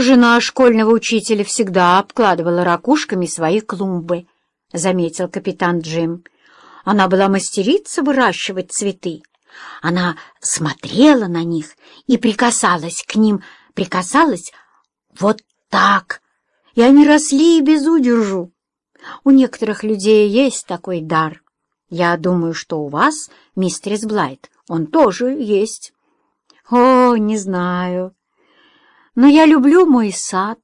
Жена школьного учителя всегда обкладывала ракушками свои клумбы, — заметил капитан Джим. Она была мастерица выращивать цветы. Она смотрела на них и прикасалась к ним, прикасалась вот так, и они росли без удержу. У некоторых людей есть такой дар. Я думаю, что у вас, мистерис Блайт, он тоже есть. О, не знаю. Но я люблю мой сад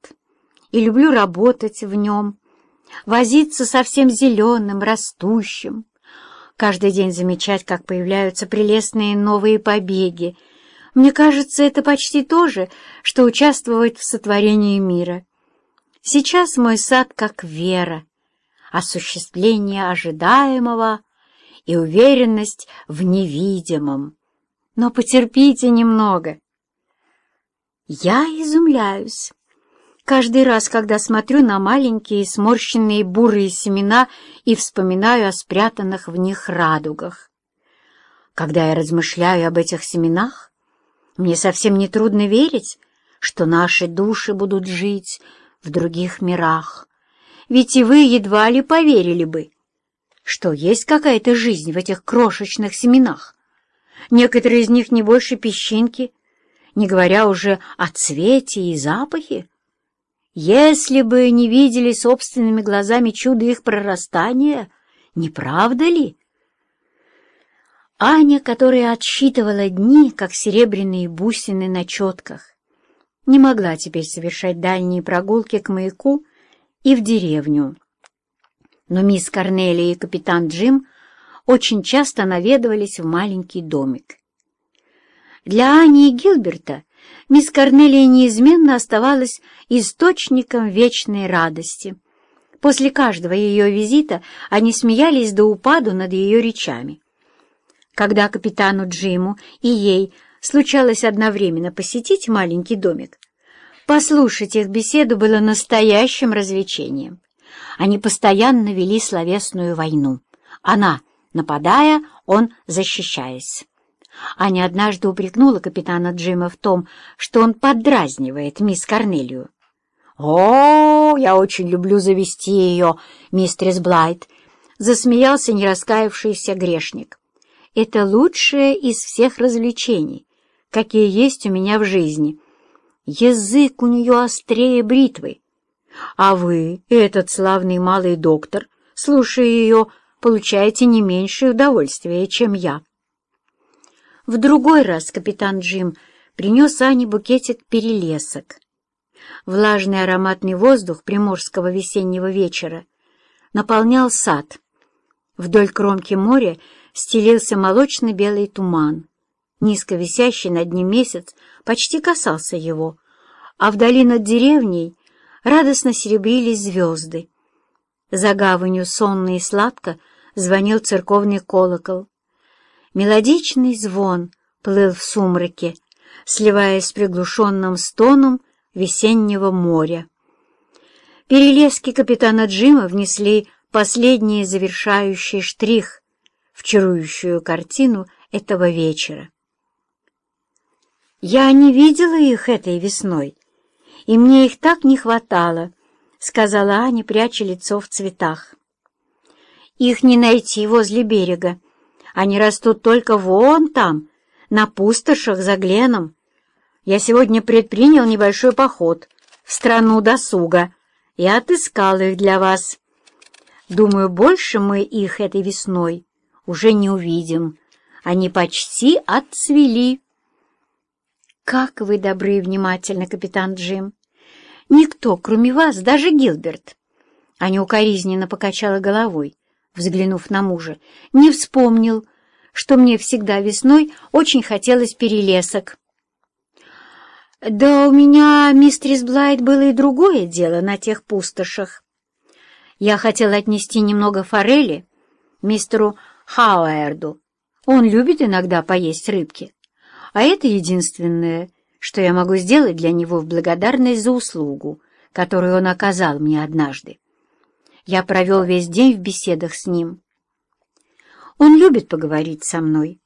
и люблю работать в нем, возиться совсем зеленым, растущим, каждый день замечать, как появляются прелестные новые побеги. Мне кажется, это почти то же, что участвовать в сотворении мира. Сейчас мой сад как вера, осуществление ожидаемого и уверенность в невидимом. Но потерпите немного. Я изумляюсь. Каждый раз, когда смотрю на маленькие сморщенные бурые семена и вспоминаю о спрятанных в них радугах. Когда я размышляю об этих семенах, мне совсем не трудно верить, что наши души будут жить в других мирах. Ведь и вы едва ли поверили бы, что есть какая-то жизнь в этих крошечных семенах. Некоторые из них не больше песчинки, не говоря уже о цвете и запахе. Если бы не видели собственными глазами чудо их прорастания, не правда ли? Аня, которая отсчитывала дни, как серебряные бусины на четках, не могла теперь совершать дальние прогулки к маяку и в деревню но мисс Корнелия и капитан Джим очень часто наведывались в маленький домик. Для Ани и Гилберта мисс Корнелия неизменно оставалась источником вечной радости. После каждого ее визита они смеялись до упаду над ее речами. Когда капитану Джиму и ей случалось одновременно посетить маленький домик, послушать их беседу было настоящим развлечением. Они постоянно вели словесную войну. Она, нападая, он защищаясь. Аня однажды упрекнула капитана Джима в том, что он подразнивает мисс Корнелию. «О, я очень люблю завести ее, мистерс Блайт!» — засмеялся нераскаявшийся грешник. «Это лучшее из всех развлечений, какие есть у меня в жизни. Язык у нее острее бритвы, а вы, этот славный малый доктор, слушая ее, получаете не меньшее удовольствие, чем я. В другой раз капитан Джим принес Ане букетик перелесок. Влажный ароматный воздух приморского весеннего вечера наполнял сад. Вдоль кромки моря стелился молочно-белый туман. Низко висящий над ним месяц почти касался его, а вдали над деревней радостно серебрились звезды. За гаванью сонно и сладко звонил церковный колокол. Мелодичный звон плыл в сумраке, сливаясь с приглушенным стоном весеннего моря. Перелески капитана Джима внесли последний завершающий штрих в чарующую картину этого вечера. Я не видела их этой весной, и мне их так не хватало», — сказала Аня, пряча лицо в цветах. «Их не найти возле берега. Они растут только вон там, на пустошах за Гленом. Я сегодня предпринял небольшой поход в страну досуга и отыскал их для вас. Думаю, больше мы их этой весной уже не увидим. Они почти отцвели». «Как вы добры и внимательны, капитан Джим!» Никто, кроме вас, даже Гилберт. Аня укоризненно покачала головой, взглянув на мужа, не вспомнил, что мне всегда весной очень хотелось перелесок. Да у меня, мистерис Блайт, было и другое дело на тех пустошах. Я хотела отнести немного форели мистеру Хауэрду. Он любит иногда поесть рыбки. А это единственное, что я могу сделать для него в благодарность за услугу, которую он оказал мне однажды. Я провел весь день в беседах с ним. Он любит поговорить со мной,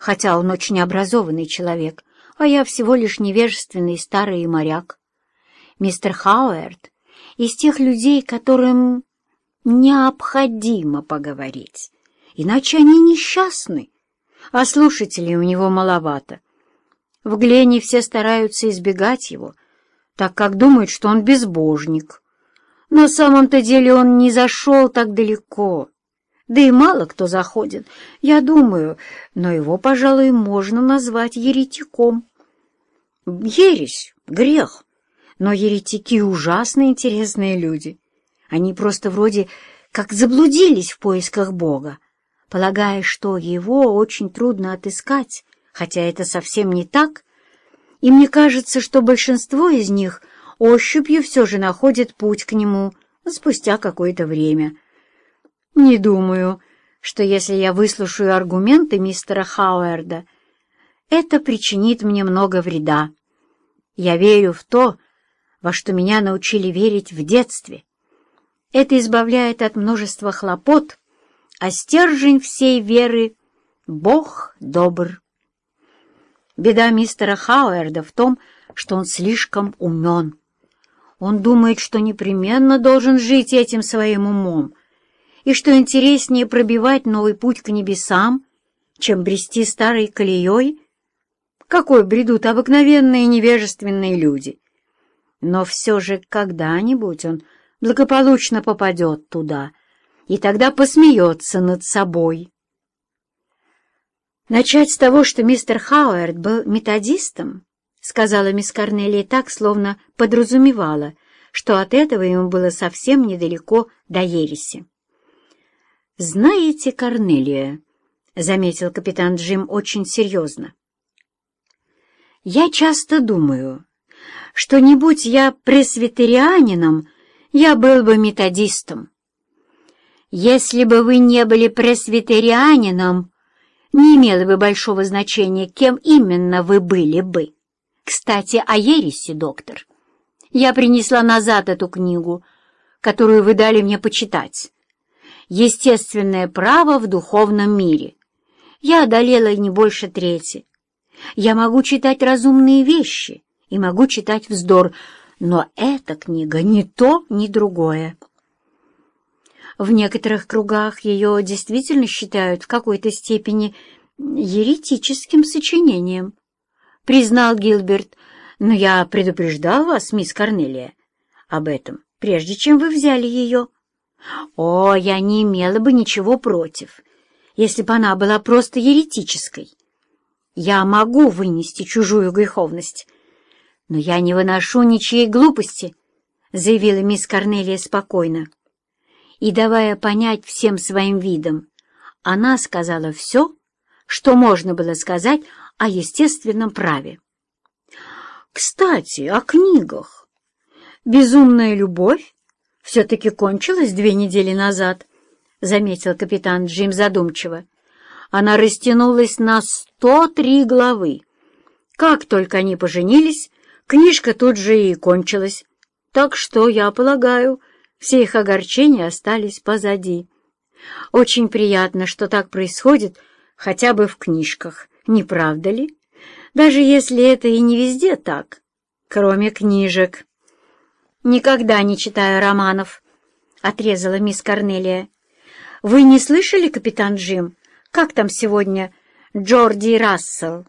хотя он очень образованный человек, а я всего лишь невежественный старый моряк. мистер Хауэрд из тех людей, которым необходимо поговорить, иначе они несчастны, а слушателей у него маловато. В Глене все стараются избегать его, так как думают, что он безбожник. На самом-то деле он не зашел так далеко, да и мало кто заходит, я думаю, но его, пожалуй, можно назвать еретиком. Ересь, грех, но еретики ужасно интересные люди. Они просто вроде как заблудились в поисках Бога, полагая, что его очень трудно отыскать, хотя это совсем не так, и мне кажется, что большинство из них ощупью все же находит путь к нему спустя какое-то время. Не думаю, что если я выслушаю аргументы мистера Хауэрда, это причинит мне много вреда. Я верю в то, во что меня научили верить в детстве. Это избавляет от множества хлопот, а стержень всей веры — Бог добр. Беда мистера Хауэрда в том, что он слишком умен. Он думает, что непременно должен жить этим своим умом, и что интереснее пробивать новый путь к небесам, чем брести старой колеей, какой бредут обыкновенные невежественные люди. Но все же когда-нибудь он благополучно попадет туда, и тогда посмеется над собой. Начать с того, что мистер Хауэрд был методистом, сказала мисс Корнелия так, словно подразумевала, что от этого ему было совсем недалеко до ереси. «Знаете, Корнелия», — заметил капитан Джим очень серьезно, «я часто думаю, что не будь я пресвитерианином, я был бы методистом. Если бы вы не были пресвитерианином, не имело бы большого значения, кем именно вы были бы. Кстати, о ереси, доктор. Я принесла назад эту книгу, которую вы дали мне почитать. «Естественное право в духовном мире». Я одолела не больше трети. Я могу читать разумные вещи и могу читать вздор, но эта книга не то, ни другое. В некоторых кругах ее действительно считают в какой-то степени еретическим сочинением, признал Гилберт, но я предупреждал вас, мисс Корнелия, об этом, прежде чем вы взяли ее. О, я не имела бы ничего против, если бы она была просто еретической. Я могу вынести чужую греховность, но я не выношу ничьей глупости, заявила мисс Корнелия спокойно и, давая понять всем своим видом, она сказала все, что можно было сказать о естественном праве. Кстати, о книгах. «Безумная любовь» все-таки кончилась две недели назад, — заметил капитан Джим задумчиво. Она растянулась на сто три главы. Как только они поженились, книжка тут же и кончилась. Так что, я полагаю, все их огорчения остались позади. Очень приятно, что так происходит хотя бы в книжках, не правда ли? Даже если это и не везде так, кроме книжек. «Никогда не читаю романов», — отрезала мисс Корнелия. «Вы не слышали, капитан Джим, как там сегодня Джорди Рассел?»